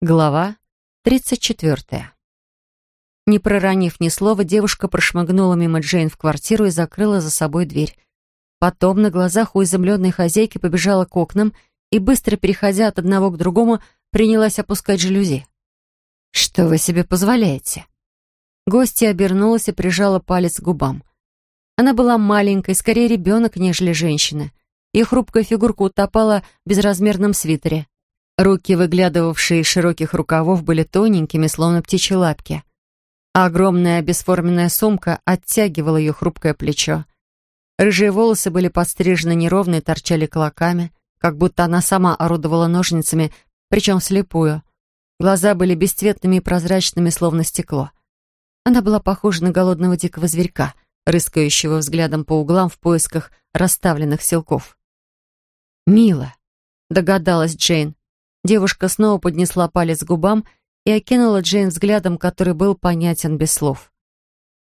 Глава 34. Не проронив ни слова, девушка прошмыгнула мимо Джейн в квартиру и закрыла за собой дверь. Потом на глазах у изумленной хозяйки побежала к окнам и, быстро переходя от одного к другому, принялась опускать жалюзи. «Что вы себе позволяете?» Гостья обернулась и прижала палец к губам. Она была маленькой, скорее ребенок, нежели женщина. Ее хрупкая фигурка утопала в безразмерном свитере. Руки, выглядывавшие из широких рукавов, были тоненькими, словно птичьи лапки. А огромная бесформенная сумка оттягивала ее хрупкое плечо. Рыжие волосы были подстрижены неровно и торчали клоками, как будто она сама орудовала ножницами, причем вслепую. Глаза были бесцветными и прозрачными, словно стекло. Она была похожа на голодного дикого зверька, рыскающего взглядом по углам в поисках расставленных селков. «Мила», — догадалась Джейн, Девушка снова поднесла палец к губам и окинула Джейн взглядом, который был понятен без слов.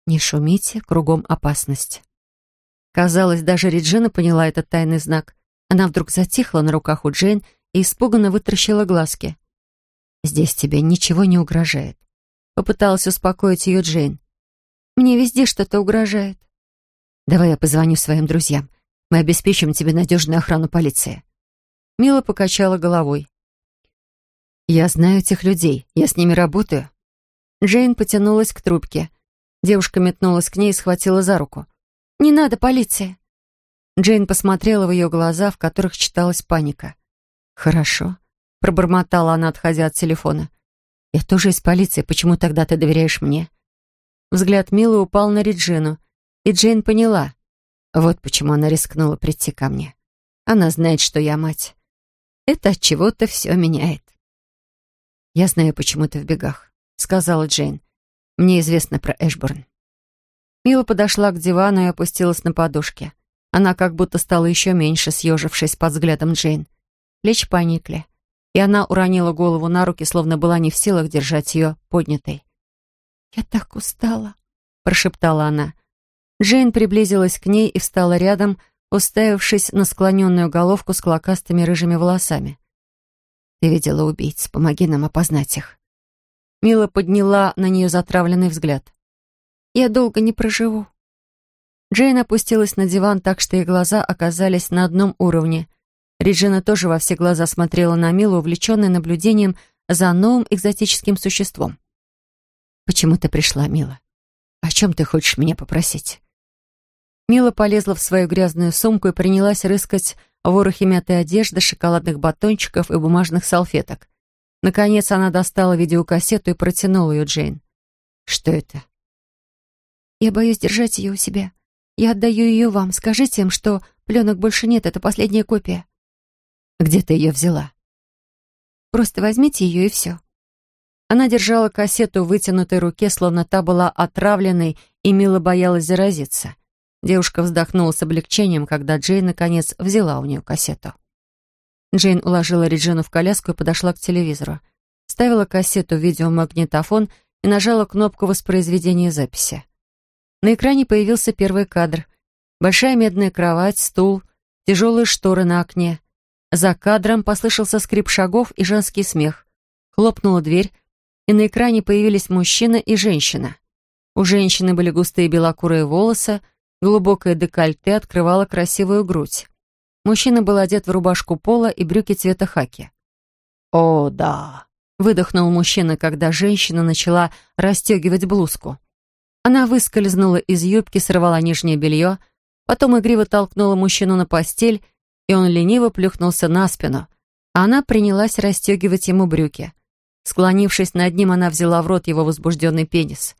«Не шумите, кругом опасность». Казалось, даже Реджина поняла этот тайный знак. Она вдруг затихла на руках у Джейн и испуганно вытаращила глазки. «Здесь тебе ничего не угрожает», — попыталась успокоить ее Джейн. «Мне везде что-то угрожает». «Давай я позвоню своим друзьям. Мы обеспечим тебе надежную охрану полиции». Мила покачала головой. «Я знаю этих людей. Я с ними работаю». Джейн потянулась к трубке. Девушка метнулась к ней и схватила за руку. «Не надо, полиция!» Джейн посмотрела в ее глаза, в которых читалась паника. «Хорошо», — пробормотала она, отходя от телефона. «Я тоже из полиции. Почему тогда ты доверяешь мне?» Взгляд Милы упал на Реджину, и Джейн поняла. Вот почему она рискнула прийти ко мне. Она знает, что я мать. Это от чего-то все меняет. «Я знаю, почему ты в бегах», — сказала Джейн. «Мне известно про Эшборн». Мила подошла к дивану и опустилась на подушке. Она как будто стала еще меньше, съежившись под взглядом Джейн. Плечи поникли, и она уронила голову на руки, словно была не в силах держать ее поднятой. «Я так устала», — прошептала она. Джейн приблизилась к ней и встала рядом, уставившись на склоненную головку с клокастыми рыжими волосами. Ты видела убийц. Помоги нам опознать их». Мила подняла на нее затравленный взгляд. «Я долго не проживу». Джейн опустилась на диван так, что ее глаза оказались на одном уровне. Реджина тоже во все глаза смотрела на Милу, увлеченная наблюдением за новым экзотическим существом. «Почему ты пришла, Мила? О чем ты хочешь меня попросить?» Мила полезла в свою грязную сумку и принялась рыскать ворохе мятой одежды, шоколадных батончиков и бумажных салфеток. Наконец она достала видеокассету и протянула ее Джейн. «Что это?» «Я боюсь держать ее у себя. Я отдаю ее вам. Скажите им, что пленок больше нет, это последняя копия». «Где ты ее взяла?» «Просто возьмите ее и все». Она держала кассету в вытянутой руке, словно та была отравленной, и мило боялась заразиться. Девушка вздохнула с облегчением, когда Джейн, наконец, взяла у нее кассету. Джейн уложила Реджину в коляску и подошла к телевизору. Ставила кассету в видеомагнитофон и нажала кнопку воспроизведения записи. На экране появился первый кадр. Большая медная кровать, стул, тяжелые шторы на окне. За кадром послышался скрип шагов и женский смех. Хлопнула дверь, и на экране появились мужчина и женщина. У женщины были густые белокурые волосы, Глубокое декольте открывало красивую грудь. Мужчина был одет в рубашку пола и брюки цвета хаки. «О, да!» — выдохнул мужчина, когда женщина начала расстегивать блузку. Она выскользнула из юбки, сорвала нижнее белье, потом игриво толкнула мужчину на постель, и он лениво плюхнулся на спину, она принялась расстегивать ему брюки. Склонившись над ним, она взяла в рот его возбужденный пенис.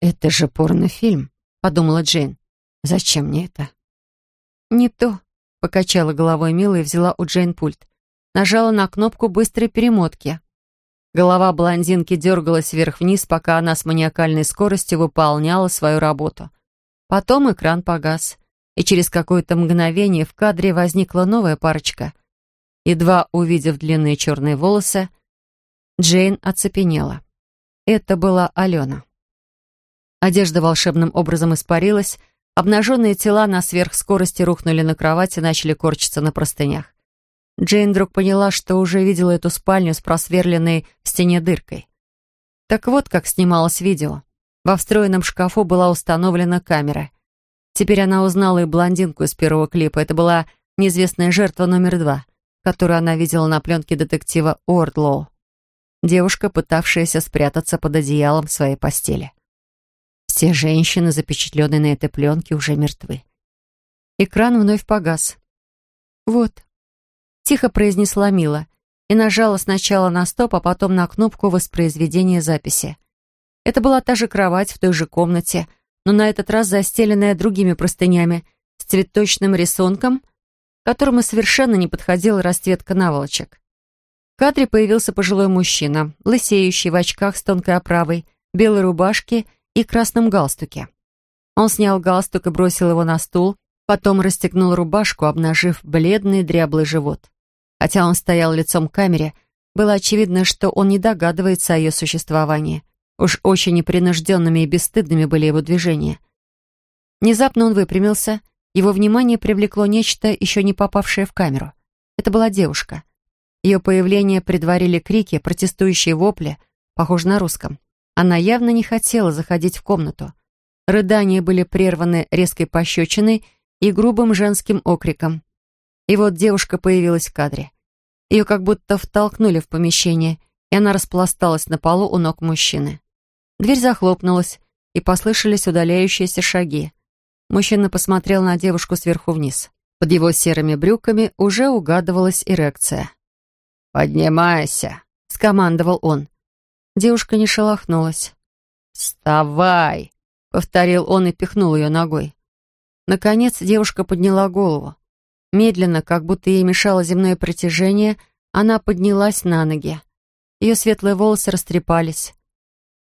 «Это же порнофильм», подумала Джейн. «Зачем мне это?» «Не то», — покачала головой Мила и взяла у Джейн пульт. Нажала на кнопку быстрой перемотки. Голова блондинки дергалась вверх-вниз, пока она с маниакальной скоростью выполняла свою работу. Потом экран погас, и через какое-то мгновение в кадре возникла новая парочка. Едва увидев длинные черные волосы, Джейн оцепенела. Это была Алена. Одежда волшебным образом испарилась, обнаженные тела на сверхскорости рухнули на кровать и начали корчиться на простынях. Джейн вдруг поняла, что уже видела эту спальню с просверленной в стене дыркой. Так вот, как снималось видео. Во встроенном шкафу была установлена камера. Теперь она узнала и блондинку из первого клипа. Это была неизвестная жертва номер два, которую она видела на пленке детектива Уордлоу. Девушка, пытавшаяся спрятаться под одеялом в своей постели. Все женщины, запечатленные на этой пленке, уже мертвы. Экран вновь погас. «Вот», — тихо произнесла Мила и нажала сначала на стоп, а потом на кнопку воспроизведения записи. Это была та же кровать в той же комнате, но на этот раз застеленная другими простынями, с цветочным рисунком, которому совершенно не подходила расцветка наволочек. В кадре появился пожилой мужчина, лысеющий в очках с тонкой оправой, белой рубашке и красном галстуке. Он снял галстук и бросил его на стул, потом расстегнул рубашку, обнажив бледный дряблый живот. Хотя он стоял лицом к камере, было очевидно, что он не догадывается о ее существовании. Уж очень непринужденными и бесстыдными были его движения. Внезапно он выпрямился. Его внимание привлекло нечто, еще не попавшее в камеру. Это была девушка. Ее появление предварили крики, протестующие вопли, похоже на русском. Она явно не хотела заходить в комнату. Рыдания были прерваны резкой пощечиной и грубым женским окриком. И вот девушка появилась в кадре. Ее как будто втолкнули в помещение, и она распласталась на полу у ног мужчины. Дверь захлопнулась, и послышались удаляющиеся шаги. Мужчина посмотрел на девушку сверху вниз. Под его серыми брюками уже угадывалась эрекция. «Поднимайся», — скомандовал он. Девушка не шелохнулась. «Вставай!» — повторил он и пихнул ее ногой. Наконец девушка подняла голову. Медленно, как будто ей мешало земное притяжение, она поднялась на ноги. Ее светлые волосы растрепались.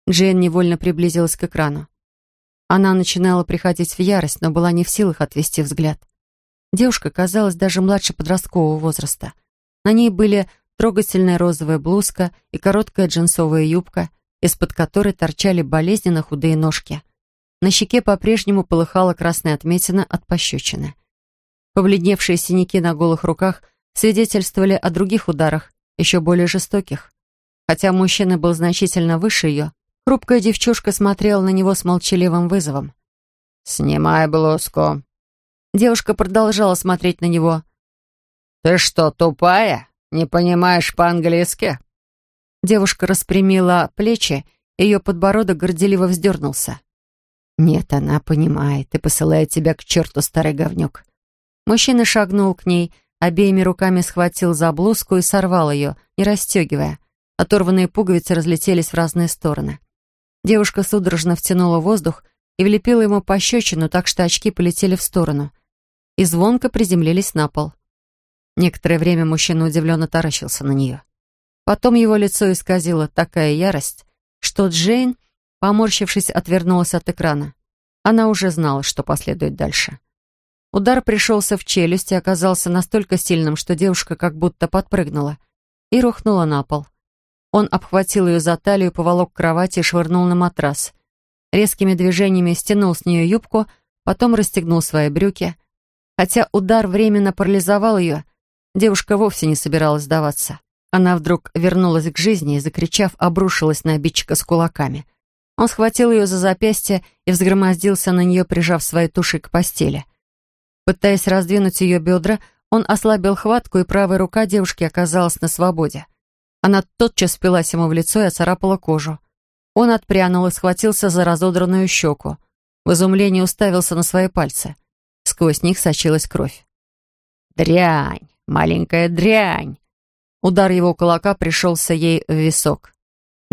Джейн невольно приблизилась к экрану. Она начинала приходить в ярость, но была не в силах отвести взгляд. Девушка казалась даже младше подросткового возраста. На ней были трогательная розовая блузка и короткая джинсовая юбка, из-под которой торчали болезненно худые ножки. На щеке по-прежнему полыхала красная отметина от пощечины. Побледневшие синяки на голых руках свидетельствовали о других ударах, еще более жестоких. Хотя мужчина был значительно выше ее, Хрупкая девчушка смотрела на него с молчаливым вызовом. «Снимай блузку». Девушка продолжала смотреть на него. «Ты что, тупая? Не понимаешь по-английски?» Девушка распрямила плечи, ее подбородок горделиво вздернулся. «Нет, она понимает и посылает тебя к черту, старый говнюк». Мужчина шагнул к ней, обеими руками схватил за блузку и сорвал ее, не расстегивая. Оторванные пуговицы разлетелись в разные стороны. Девушка судорожно втянула воздух и влепила ему пощечину, так что очки полетели в сторону. И звонко приземлились на пол. Некоторое время мужчина удивленно таращился на нее. Потом его лицо исказило такая ярость, что Джейн, поморщившись, отвернулась от экрана. Она уже знала, что последует дальше. Удар пришелся в челюсть и оказался настолько сильным, что девушка как будто подпрыгнула и рухнула на пол. Он обхватил ее за талию, поволок к кровати и швырнул на матрас. Резкими движениями стянул с нее юбку, потом расстегнул свои брюки. Хотя удар временно парализовал ее, девушка вовсе не собиралась сдаваться. Она вдруг вернулась к жизни и, закричав, обрушилась на обидчика с кулаками. Он схватил ее за запястье и взгромоздился на нее, прижав своей тушей к постели. Пытаясь раздвинуть ее бедра, он ослабил хватку, и правая рука девушки оказалась на свободе. Она тотчас впилась ему в лицо и оцарапала кожу. Он отпрянул и схватился за разодранную щеку. В изумлении уставился на свои пальцы. Сквозь них сочилась кровь. «Дрянь! Маленькая дрянь!» Удар его кулака пришелся ей в висок.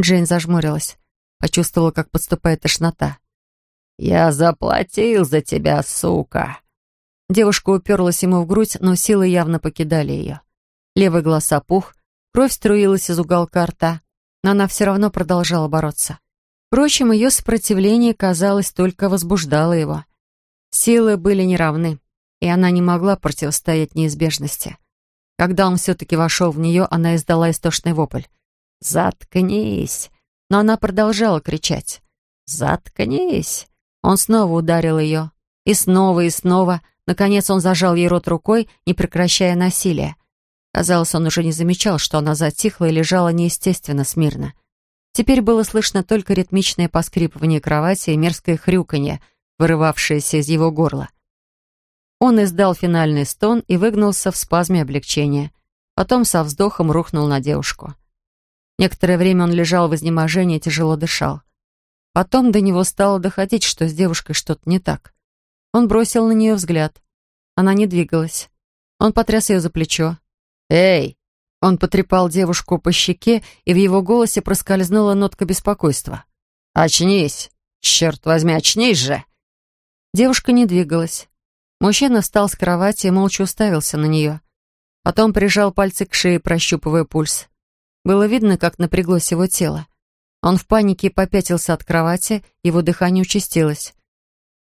Джейн зажмурилась. Почувствовала, как подступает тошнота. «Я заплатил за тебя, сука!» Девушка уперлась ему в грудь, но силы явно покидали ее. Левый глаз опух, Кровь струилась из уголка рта, но она все равно продолжала бороться. Впрочем, ее сопротивление, казалось, только возбуждало его. Силы были неравны, и она не могла противостоять неизбежности. Когда он все-таки вошел в нее, она издала истошный вопль. «Заткнись!» Но она продолжала кричать. «Заткнись!» Он снова ударил ее. И снова, и снова. Наконец он зажал ей рот рукой, не прекращая насилия. Казалось, он уже не замечал, что она затихла и лежала неестественно смирно. Теперь было слышно только ритмичное поскрипывание кровати и мерзкое хрюканье, вырывавшееся из его горла. Он издал финальный стон и выгнулся в спазме облегчения. Потом со вздохом рухнул на девушку. Некоторое время он лежал в изнеможении, тяжело дышал. Потом до него стало доходить, что с девушкой что-то не так. Он бросил на нее взгляд. Она не двигалась. Он потряс ее за плечо. «Эй!» Он потрепал девушку по щеке, и в его голосе проскользнула нотка беспокойства. «Очнись! Черт возьми, очнись же!» Девушка не двигалась. Мужчина встал с кровати и молча уставился на нее. Потом прижал пальцы к шее, прощупывая пульс. Было видно, как напряглось его тело. Он в панике попятился от кровати, его дыхание участилось.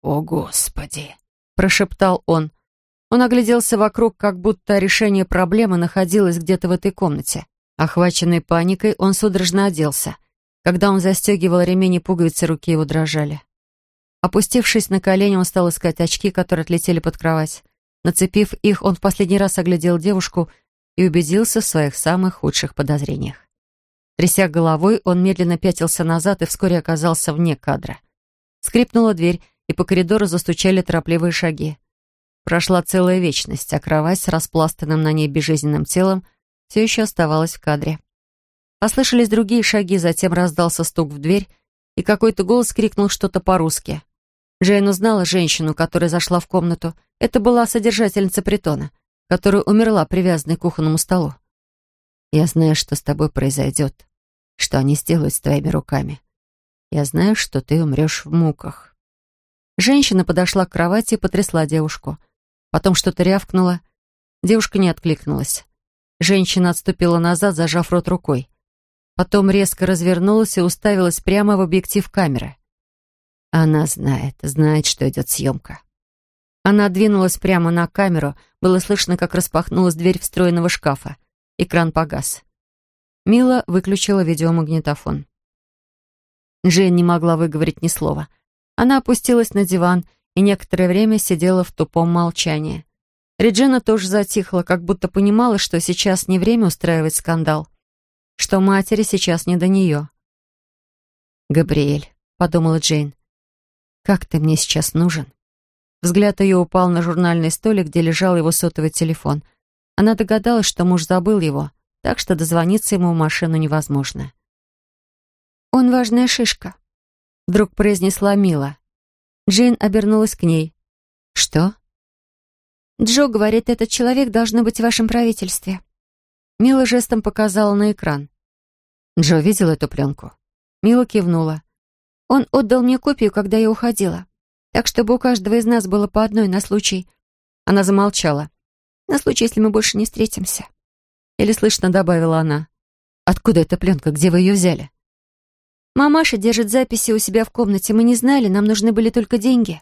«О, Господи!» — прошептал он. Он огляделся вокруг, как будто решение проблемы находилось где-то в этой комнате. Охваченный паникой, он судорожно оделся. Когда он застегивал ремень и пуговицы, руки его дрожали. Опустившись на колени, он стал искать очки, которые отлетели под кровать. Нацепив их, он в последний раз оглядел девушку и убедился в своих самых худших подозрениях. Тряся головой, он медленно пятился назад и вскоре оказался вне кадра. Скрипнула дверь, и по коридору застучали торопливые шаги. Прошла целая вечность, а кровать с распластанным на ней безжизненным телом все еще оставалась в кадре. Послышались другие шаги, затем раздался стук в дверь, и какой-то голос крикнул что-то по-русски. Джейн узнала женщину, которая зашла в комнату. Это была содержательница притона, которая умерла, привязанной к кухонному столу. «Я знаю, что с тобой произойдет, что они сделают с твоими руками. Я знаю, что ты умрешь в муках». Женщина подошла к кровати и потрясла девушку — Потом что-то рявкнуло. Девушка не откликнулась. Женщина отступила назад, зажав рот рукой. Потом резко развернулась и уставилась прямо в объектив камеры. Она знает, знает, что идет съемка. Она двинулась прямо на камеру. Было слышно, как распахнулась дверь встроенного шкафа. Экран погас. Мила выключила видеомагнитофон. Джейн не могла выговорить ни слова. Она опустилась на диван и некоторое время сидела в тупом молчании. Реджина тоже затихла, как будто понимала, что сейчас не время устраивать скандал, что матери сейчас не до нее. «Габриэль», — подумала Джейн, — «как ты мне сейчас нужен?» Взгляд ее упал на журнальный столик, где лежал его сотовый телефон. Она догадалась, что муж забыл его, так что дозвониться ему в машину невозможно. «Он важная шишка», — вдруг произнесла Мила. Джейн обернулась к ней. «Что?» «Джо говорит, этот человек должен быть в вашем правительстве». Мила жестом показала на экран. Джо видел эту пленку. Мила кивнула. «Он отдал мне копию, когда я уходила. Так, чтобы у каждого из нас было по одной на случай...» Она замолчала. «На случай, если мы больше не встретимся». Или слышно добавила она. «Откуда эта пленка? Где вы ее взяли?» Мамаша держит записи у себя в комнате. Мы не знали, нам нужны были только деньги».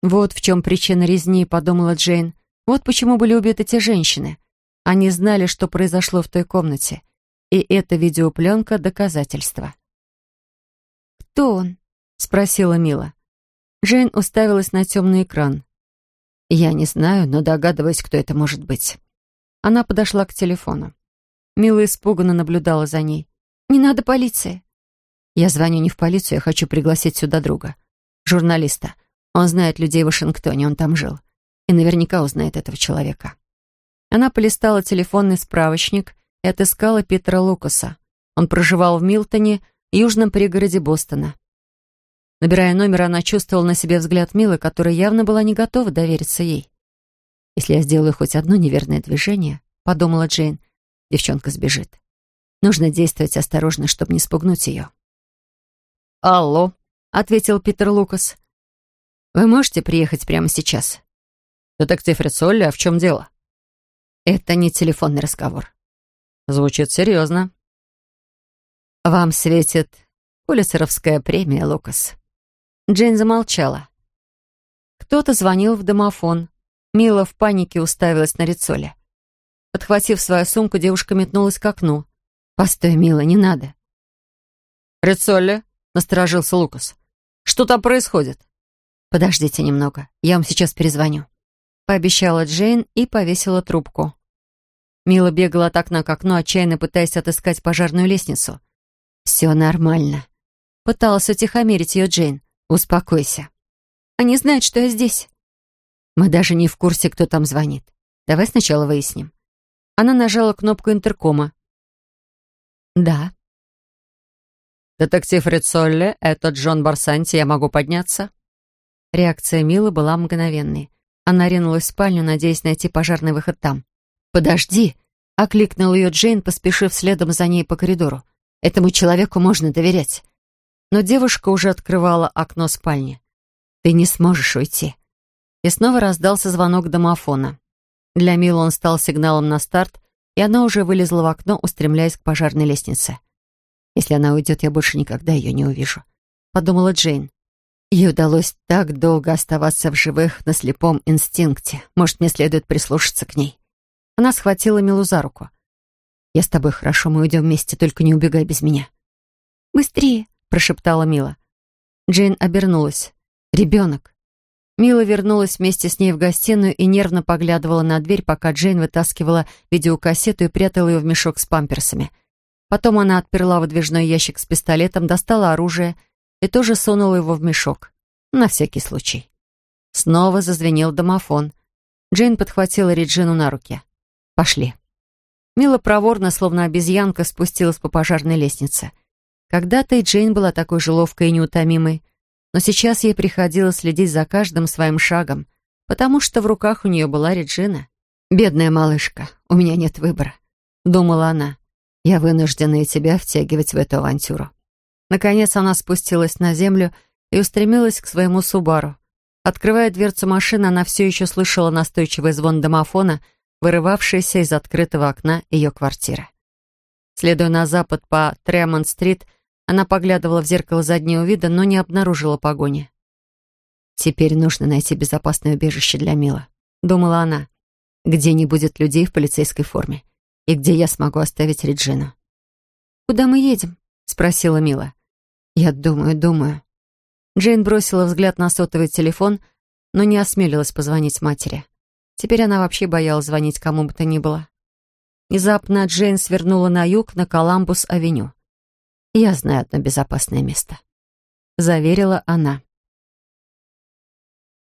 «Вот в чем причина резни», — подумала Джейн. «Вот почему были убиты те женщины. Они знали, что произошло в той комнате. И эта видеопленка — доказательство». «Кто он?» — спросила Мила. Джейн уставилась на темный экран. «Я не знаю, но догадываюсь, кто это может быть». Она подошла к телефону. Мила испуганно наблюдала за ней. «Не надо полиции. Я звоню не в полицию, я хочу пригласить сюда друга. Журналиста. Он знает людей в Вашингтоне, он там жил. И наверняка узнает этого человека. Она полистала телефонный справочник и отыскала Питера Лукаса. Он проживал в Милтоне, южном пригороде Бостона. Набирая номер, она чувствовала на себе взгляд Милы, которая явно была не готова довериться ей. «Если я сделаю хоть одно неверное движение», — подумала Джейн, — девчонка сбежит. Нужно действовать осторожно, чтобы не спугнуть ее. «Алло», — ответил Питер Лукас. «Вы можете приехать прямо сейчас?» «Детектив Рицолли, а в чем дело?» «Это не телефонный разговор». «Звучит серьезно». «Вам светит Пулицеровская премия, Лукас». Джейн замолчала. Кто-то звонил в домофон. Мила в панике уставилась на Рицолли. Подхватив свою сумку, девушка метнулась к окну. «Постой, Мила, не надо». «Рицолли?» насторожился Лукас. «Что там происходит?» «Подождите немного, я вам сейчас перезвоню», — пообещала Джейн и повесила трубку. Мила бегала от окна к окну, отчаянно пытаясь отыскать пожарную лестницу. «Все нормально». Пыталась утихомирить ее Джейн. «Успокойся». «Они знают, что я здесь». «Мы даже не в курсе, кто там звонит. Давай сначала выясним». Она нажала кнопку интеркома. «Да». «Детектив Рицолли, это Джон Барсанти, я могу подняться?» Реакция Милы была мгновенной. Она ринулась в спальню, надеясь найти пожарный выход там. «Подожди!» — окликнул ее Джейн, поспешив следом за ней по коридору. «Этому человеку можно доверять». Но девушка уже открывала окно спальни. «Ты не сможешь уйти». И снова раздался звонок домофона. Для Милы он стал сигналом на старт, и она уже вылезла в окно, устремляясь к пожарной лестнице. «Если она уйдет, я больше никогда ее не увижу», — подумала Джейн. Ей удалось так долго оставаться в живых на слепом инстинкте. Может, мне следует прислушаться к ней. Она схватила Милу за руку. «Я с тобой хорошо, мы уйдем вместе, только не убегай без меня». «Быстрее!» — прошептала Мила. Джейн обернулась. «Ребенок». Мила вернулась вместе с ней в гостиную и нервно поглядывала на дверь, пока Джейн вытаскивала видеокассету и прятала ее в мешок с памперсами. Потом она отперла выдвижной ящик с пистолетом, достала оружие — и тоже сунула его в мешок. На всякий случай. Снова зазвенел домофон. Джейн подхватила Реджину на руки. «Пошли». Мила проворно, словно обезьянка, спустилась по пожарной лестнице. Когда-то и Джейн была такой же ловкой и неутомимой, но сейчас ей приходилось следить за каждым своим шагом, потому что в руках у нее была Реджина. «Бедная малышка, у меня нет выбора», — думала она. «Я вынуждена и тебя втягивать в эту авантюру». Наконец она спустилась на землю и устремилась к своему Субару. Открывая дверцу машины, она все еще слышала настойчивый звон домофона, вырывавшийся из открытого окна ее квартиры. Следуя на запад по Тремонт-стрит, она поглядывала в зеркало заднего вида, но не обнаружила погони. «Теперь нужно найти безопасное убежище для Мила», — думала она, «где не будет людей в полицейской форме и где я смогу оставить Реджину». «Куда мы едем?» — спросила Мила. «Я думаю, думаю». Джейн бросила взгляд на сотовый телефон, но не осмелилась позвонить матери. Теперь она вообще боялась звонить кому бы то ни было. Внезапно Джейн свернула на юг, на Коламбус-авеню. «Я знаю одно безопасное место», — заверила она.